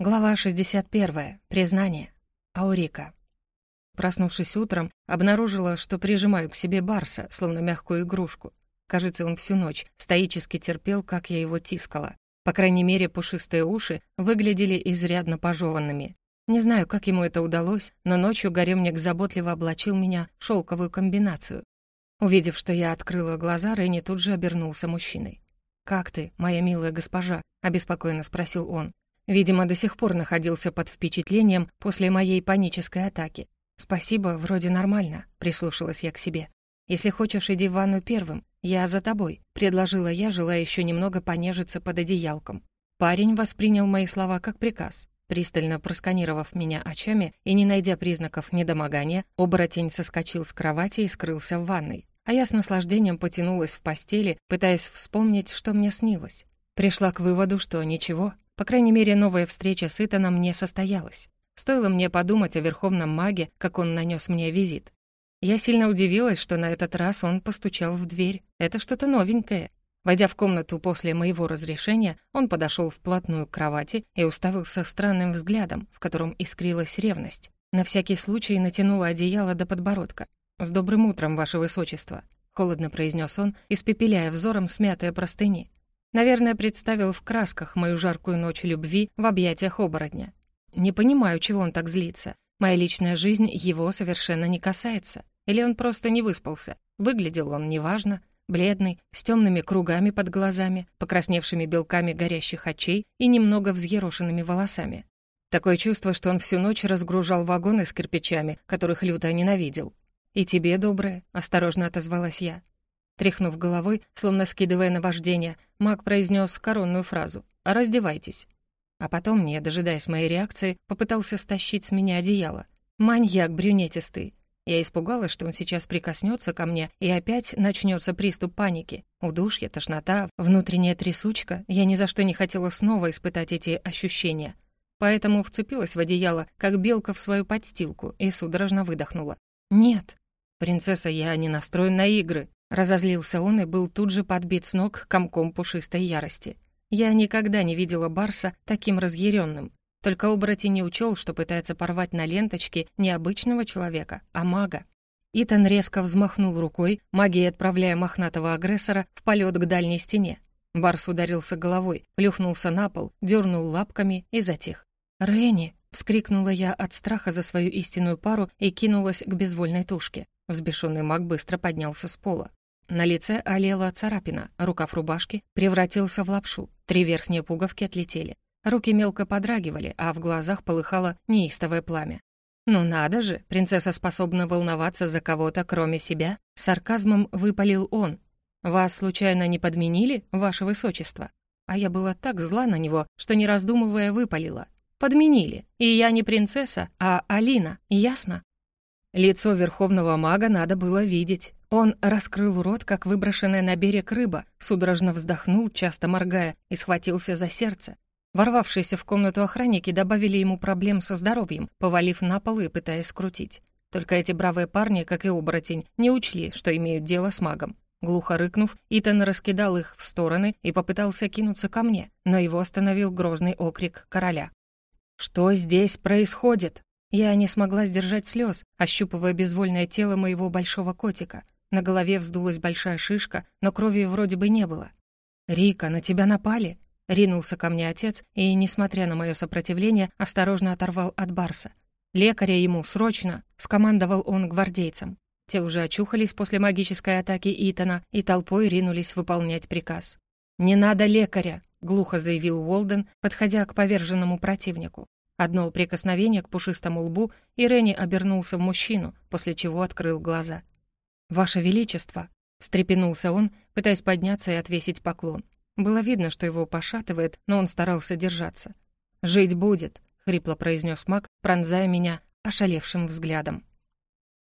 Глава 61. Признание. Аурика. Проснувшись утром, обнаружила, что прижимаю к себе Барса, словно мягкую игрушку. Кажется, он всю ночь стоически терпел, как я его тискала. По крайней мере, пушистые уши выглядели изрядно пожеванными. Не знаю, как ему это удалось, но ночью гаремник заботливо облачил меня в шелковую комбинацию. Увидев, что я открыла глаза, Ренни тут же обернулся мужчиной. «Как ты, моя милая госпожа?» — обеспокоенно спросил он. Видимо, до сих пор находился под впечатлением после моей панической атаки. «Спасибо, вроде нормально», — прислушалась я к себе. «Если хочешь, иди в ванну первым. Я за тобой», — предложила я, желая еще немного понежиться под одеялком. Парень воспринял мои слова как приказ. Пристально просканировав меня очами и не найдя признаков недомогания, оборотень соскочил с кровати и скрылся в ванной. А я с наслаждением потянулась в постели, пытаясь вспомнить, что мне снилось. Пришла к выводу, что ничего, по крайней мере, новая встреча с Итаном не состоялась. Стоило мне подумать о верховном маге, как он нанес мне визит. Я сильно удивилась, что на этот раз он постучал в дверь. Это что-то новенькое. Войдя в комнату после моего разрешения, он подошел вплотную к кровати и уставился странным взглядом, в котором искрилась ревность. На всякий случай натянула одеяло до подбородка. «С добрым утром, ваше высочество», — холодно произнес он, испепеляя взором смятые простыни. Наверное, представил в красках мою жаркую ночь любви в объятиях оборотня. Не понимаю, чего он так злится. Моя личная жизнь его совершенно не касается. Или он просто не выспался. Выглядел он неважно, бледный, с темными кругами под глазами, покрасневшими белками горящих очей и немного взъерошенными волосами. Такое чувство, что он всю ночь разгружал вагоны с кирпичами, которых люто ненавидел. «И тебе, доброе», — осторожно отозвалась я. Тряхнув головой, словно скидывая наваждение, маг произнес коронную фразу «Раздевайтесь». А потом, не дожидаясь моей реакции, попытался стащить с меня одеяло. Маньяк брюнетистый. Я испугалась, что он сейчас прикоснется ко мне, и опять начнется приступ паники. Удушье, тошнота, внутренняя трясучка. Я ни за что не хотела снова испытать эти ощущения. Поэтому вцепилась в одеяло, как белка в свою подстилку, и судорожно выдохнула. «Нет, принцесса, я не настроен на игры», Разозлился он и был тут же подбит с ног комком пушистой ярости. Я никогда не видела Барса таким разъяренным. Только оборотень не учел, что пытается порвать на ленточке не обычного человека, а мага. Итан резко взмахнул рукой, магией отправляя мохнатого агрессора в полет к дальней стене. Барс ударился головой, плюхнулся на пол, дернул лапками и затих. «Ренни!» — вскрикнула я от страха за свою истинную пару и кинулась к безвольной тушке. Взбешенный маг быстро поднялся с пола. На лице олела царапина, рукав рубашки превратился в лапшу, три верхние пуговки отлетели. Руки мелко подрагивали, а в глазах полыхало неистовое пламя. «Ну надо же, принцесса способна волноваться за кого-то, кроме себя?» Сарказмом выпалил он. «Вас, случайно, не подменили, ваше высочество?» А я была так зла на него, что, не раздумывая, выпалила. «Подменили. И я не принцесса, а Алина, ясно?» Лицо верховного мага надо было видеть. Он раскрыл рот, как выброшенная на берег рыба, судорожно вздохнул, часто моргая, и схватился за сердце. Ворвавшиеся в комнату охранники добавили ему проблем со здоровьем, повалив на пол и пытаясь скрутить. Только эти бравые парни, как и оборотень, не учли, что имеют дело с магом. Глухо рыкнув, Итан раскидал их в стороны и попытался кинуться ко мне, но его остановил грозный окрик короля. «Что здесь происходит?» Я не смогла сдержать слез, ощупывая безвольное тело моего большого котика. На голове вздулась большая шишка, но крови вроде бы не было. «Рика, на тебя напали?» Ринулся ко мне отец и, несмотря на мое сопротивление, осторожно оторвал от Барса. «Лекаря ему, срочно!» — скомандовал он гвардейцам. Те уже очухались после магической атаки Итана и толпой ринулись выполнять приказ. «Не надо лекаря!» — глухо заявил Уолден, подходя к поверженному противнику. Одно прикосновение к пушистому лбу, и Ренни обернулся в мужчину, после чего открыл глаза. «Ваше Величество!» — встрепенулся он, пытаясь подняться и отвесить поклон. Было видно, что его пошатывает, но он старался держаться. «Жить будет!» — хрипло произнес маг, пронзая меня ошалевшим взглядом.